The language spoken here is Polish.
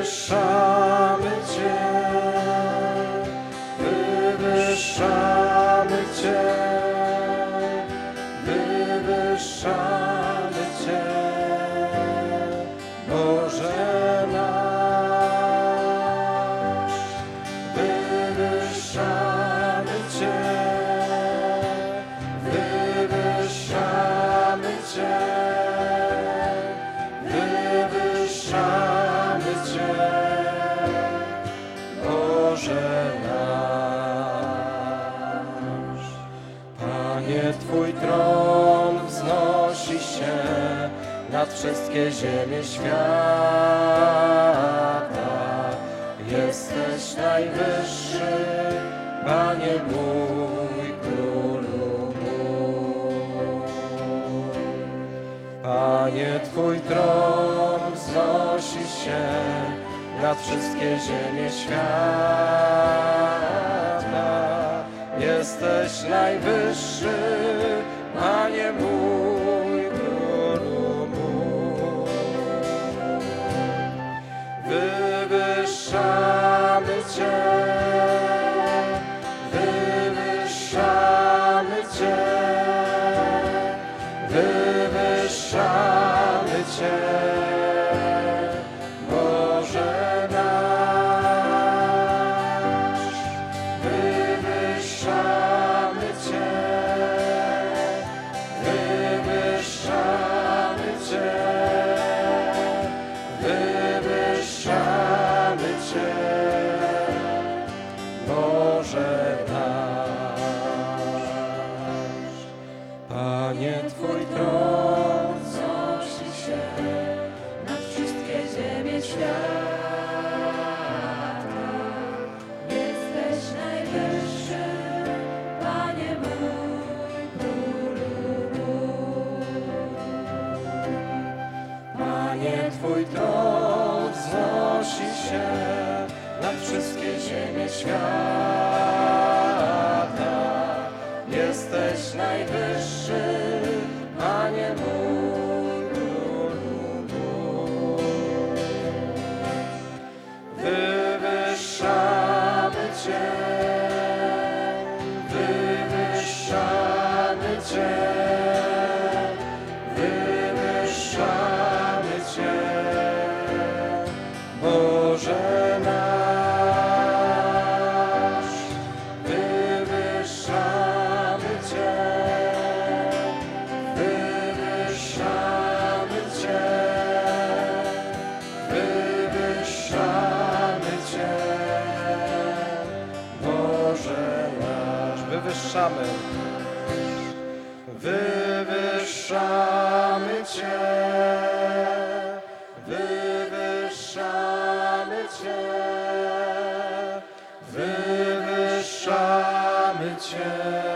Wywyższamy Cię, wywyższamy Cię, wywyższamy Cię, Boże nasz. Wywyższamy Cię, wywyższamy Cię, Panie, Twój tron wznosi się nad wszystkie ziemie świata. Jesteś najwyższy, Panie mój. Panie, Twój tron wznosi się nad wszystkie ziemie świata. Jesteś najwyższy, Panie mój, Królu mój. Wywyższamy Cię, wywyższamy Cię, Panie, Twój tron wznosi się nad wszystkie ziemie świata. Jesteś najwyższy, Panie mój, Królu. Panie, Twój tron wznosi się nad wszystkie ziemie świata. Jesteś najwyższy, Wywyższamy. Wywyższamy Cię, wywyższamy Cię, wywyższamy Cię,